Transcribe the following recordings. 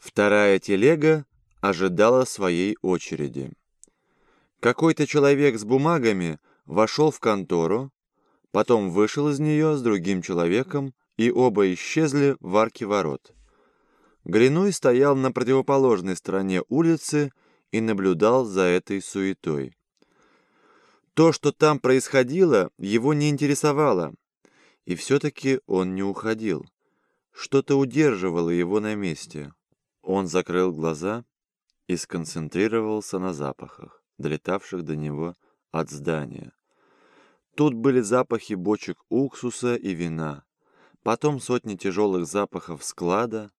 Вторая телега ожидала своей очереди. Какой-то человек с бумагами вошел в контору, потом вышел из нее с другим человеком, и оба исчезли в арке ворот. Гринуй стоял на противоположной стороне улицы и наблюдал за этой суетой. То, что там происходило, его не интересовало, и все-таки он не уходил. Что-то удерживало его на месте. Он закрыл глаза и сконцентрировался на запахах, долетавших до него от здания. Тут были запахи бочек уксуса и вина, потом сотни тяжелых запахов склада,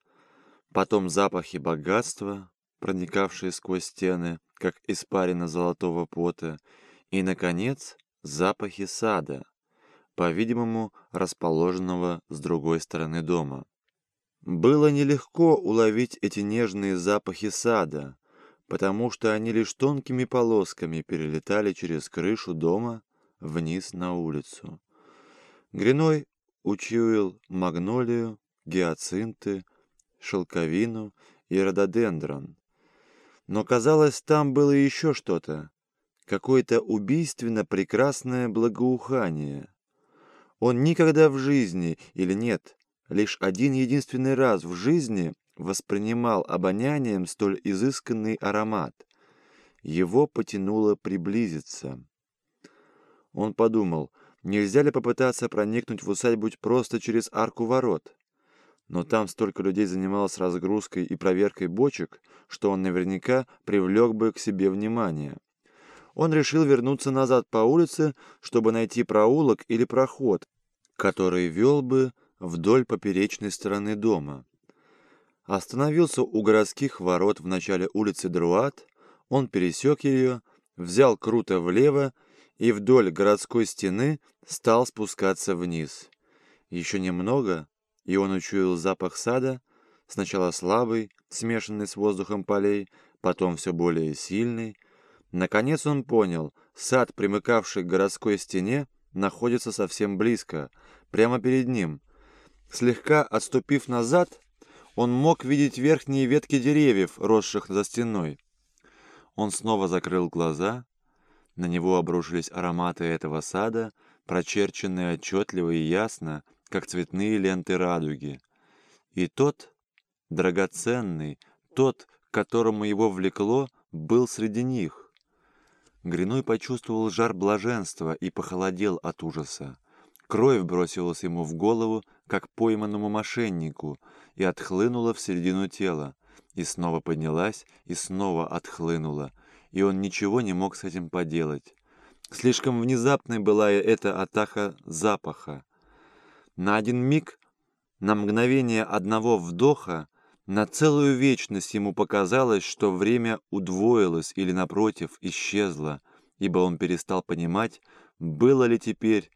потом запахи богатства, проникавшие сквозь стены, как испарина золотого пота, и, наконец, запахи сада, по-видимому, расположенного с другой стороны дома. Было нелегко уловить эти нежные запахи сада, потому что они лишь тонкими полосками перелетали через крышу дома вниз на улицу. Гриной учуял магнолию, гиацинты, шелковину и рододендрон. Но, казалось, там было еще что-то, какое-то убийственно прекрасное благоухание. Он никогда в жизни, или нет, лишь один единственный раз в жизни воспринимал обонянием столь изысканный аромат. Его потянуло приблизиться. Он подумал, нельзя ли попытаться проникнуть в усадьбу просто через арку ворот. Но там столько людей занималось разгрузкой и проверкой бочек, что он наверняка привлек бы к себе внимание. Он решил вернуться назад по улице, чтобы найти проулок или проход, который вел бы вдоль поперечной стороны дома. Остановился у городских ворот в начале улицы Друат, он пересек ее, взял круто влево и вдоль городской стены стал спускаться вниз. Еще немного, и он учуял запах сада, сначала слабый, смешанный с воздухом полей, потом все более сильный. Наконец он понял, сад, примыкавший к городской стене, находится совсем близко, прямо перед ним. Слегка отступив назад, он мог видеть верхние ветки деревьев, росших за стеной. Он снова закрыл глаза. На него обрушились ароматы этого сада, прочерченные отчетливо и ясно, как цветные ленты радуги. И тот, драгоценный, тот, к которому его влекло, был среди них. Гриной почувствовал жар блаженства и похолодел от ужаса. Кровь бросилась ему в голову, как пойманному мошеннику, и отхлынула в середину тела, и снова поднялась, и снова отхлынула, и он ничего не мог с этим поделать. Слишком внезапной была эта атака запаха. На один миг, на мгновение одного вдоха, на целую вечность ему показалось, что время удвоилось или, напротив, исчезло, ибо он перестал понимать, было ли теперь,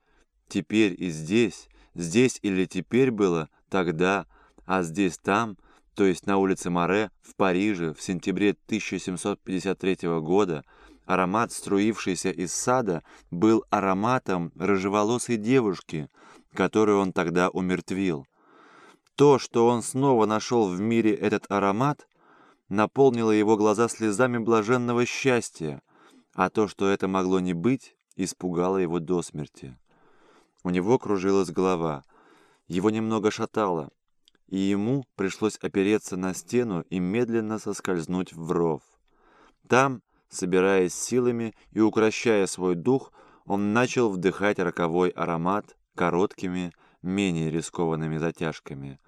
теперь и здесь, здесь или теперь было, тогда, а здесь там, то есть на улице Море, в Париже, в сентябре 1753 года, аромат, струившийся из сада, был ароматом рыжеволосой девушки — которую он тогда умертвил. То, что он снова нашел в мире этот аромат, наполнило его глаза слезами блаженного счастья, а то, что это могло не быть, испугало его до смерти. У него кружилась голова, его немного шатало, и ему пришлось опереться на стену и медленно соскользнуть в ров. Там, собираясь силами и укращая свой дух, он начал вдыхать роковой аромат, короткими, менее рискованными затяжками.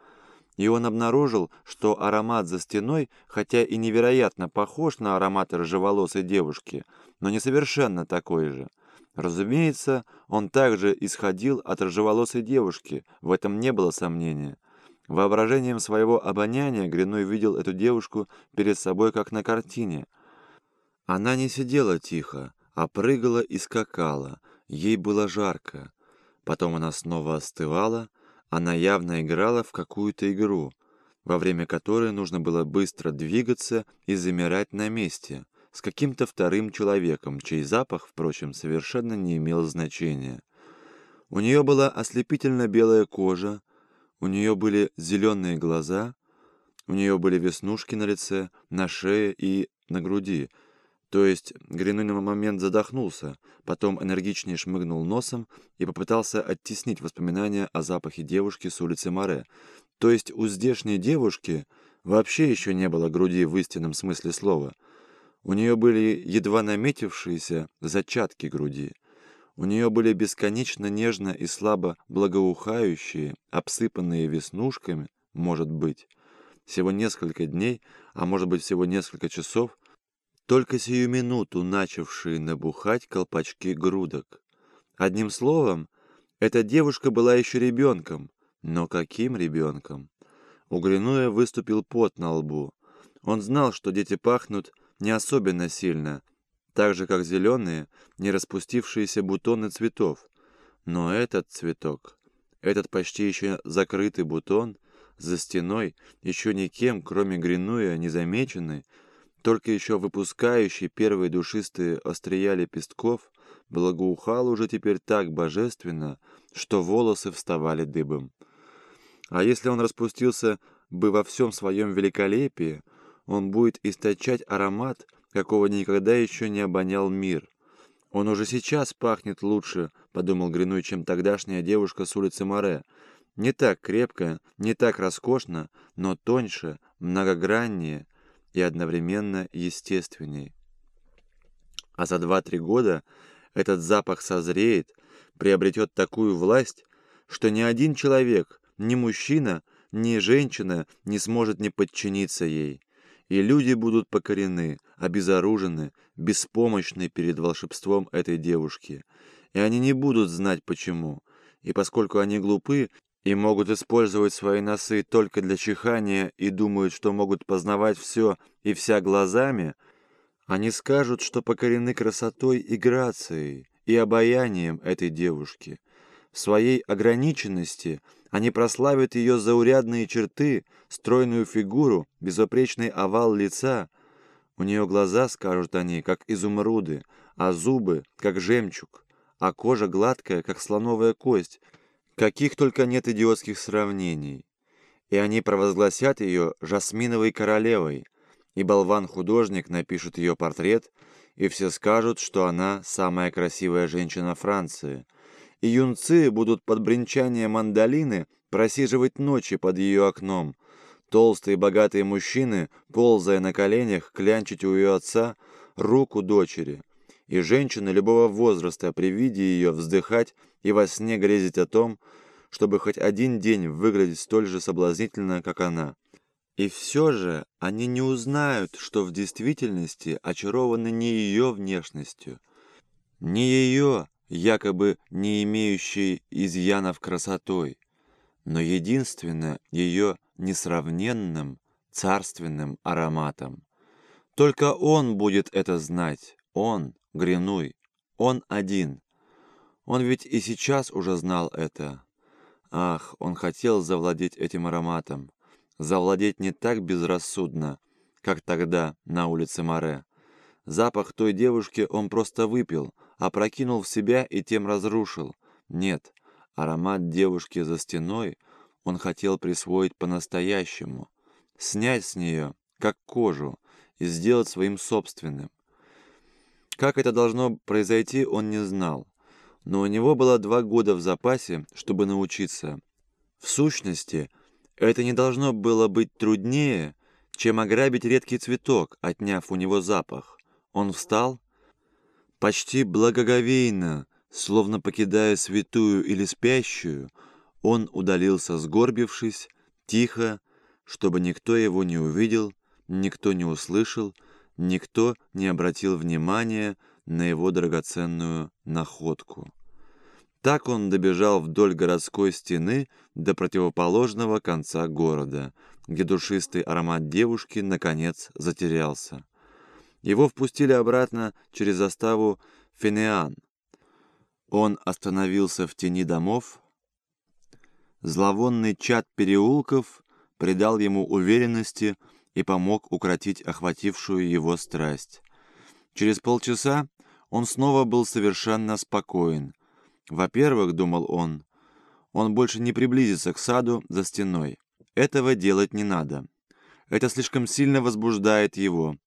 И он обнаружил, что аромат за стеной, хотя и невероятно похож на аромат рыжеволосой девушки, но не совершенно такой же. Разумеется, он также исходил от рыжеволосой девушки, в этом не было сомнения. Воображением своего обоняния Гриной видел эту девушку перед собой, как на картине. Она не сидела тихо, а прыгала и скакала, ей было жарко. Потом она снова остывала, она явно играла в какую-то игру, во время которой нужно было быстро двигаться и замирать на месте, с каким-то вторым человеком, чей запах, впрочем, совершенно не имел значения. У нее была ослепительно белая кожа, у нее были зеленые глаза, У нее были веснушки на лице, на шее и на груди. То есть Гринуй на момент задохнулся, потом энергичнее шмыгнул носом и попытался оттеснить воспоминания о запахе девушки с улицы Море. То есть у здешней девушки вообще еще не было груди в истинном смысле слова. У нее были едва наметившиеся зачатки груди. У нее были бесконечно нежно и слабо благоухающие, обсыпанные веснушками, может быть, всего несколько дней, а может быть всего несколько часов, только сию минуту начавшие набухать колпачки грудок. Одним словом, эта девушка была еще ребенком, но каким ребенком? У Гринуя выступил пот на лбу. Он знал, что дети пахнут не особенно сильно, так же, как зеленые, не распустившиеся бутоны цветов. Но этот цветок, этот почти еще закрытый бутон, за стеной, еще никем, кроме Гринуя, не замеченный, только еще выпускающий первые душистые острия лепестков, благоухал уже теперь так божественно, что волосы вставали дыбом. А если он распустился бы во всем своем великолепии, он будет источать аромат, какого никогда еще не обонял мир. «Он уже сейчас пахнет лучше», — подумал Гринуй, чем тогдашняя девушка с улицы Море. «Не так крепко, не так роскошно, но тоньше, многограннее и одновременно естественней». А за два-три года этот запах созреет, приобретет такую власть, что ни один человек, ни мужчина, ни женщина не сможет не подчиниться ей и люди будут покорены, обезоружены, беспомощны перед волшебством этой девушки. И они не будут знать почему. И поскольку они глупы и могут использовать свои носы только для чихания и думают, что могут познавать все и вся глазами, они скажут, что покорены красотой и грацией, и обаянием этой девушки. Своей ограниченности – они прославят ее заурядные черты, стройную фигуру, безупречный овал лица. У нее глаза, скажут они, как изумруды, а зубы, как жемчуг, а кожа гладкая, как слоновая кость. Каких только нет идиотских сравнений. И они провозгласят ее жасминовой королевой, и болван-художник напишет ее портрет, и все скажут, что она самая красивая женщина Франции – и юнцы будут под бренчание мандолины просиживать ночи под ее окном. Толстые богатые мужчины, ползая на коленях, клянчить у ее отца руку дочери. И женщины любого возраста при виде ее вздыхать и во сне грезить о том, чтобы хоть один день выглядеть столь же соблазнительно, как она. И все же они не узнают, что в действительности очарованы не ее внешностью, не ее, якобы не имеющей изъянов красотой, но единственно ее несравненным царственным ароматом. Только он будет это знать, он, Гринуй, он один. Он ведь и сейчас уже знал это. Ах, он хотел завладеть этим ароматом, завладеть не так безрассудно, как тогда на улице Море. Запах той девушки он просто выпил, опрокинул в себя и тем разрушил. Нет, аромат девушки за стеной он хотел присвоить по-настоящему, снять с нее, как кожу, и сделать своим собственным. Как это должно произойти, он не знал, но у него было два года в запасе, чтобы научиться. В сущности, это не должно было быть труднее, чем ограбить редкий цветок, отняв у него запах. Он встал, почти благоговейно, словно покидая святую или спящую, он удалился, сгорбившись, тихо, чтобы никто его не увидел, никто не услышал, никто не обратил внимания на его драгоценную находку. Так он добежал вдоль городской стены до противоположного конца города, где душистый аромат девушки, наконец, затерялся. Его впустили обратно через заставу Фенеан. Он остановился в тени домов. Зловонный чад переулков придал ему уверенности и помог укротить охватившую его страсть. Через полчаса он снова был совершенно спокоен. Во-первых, думал он, он больше не приблизится к саду за стеной. Этого делать не надо. Это слишком сильно возбуждает его.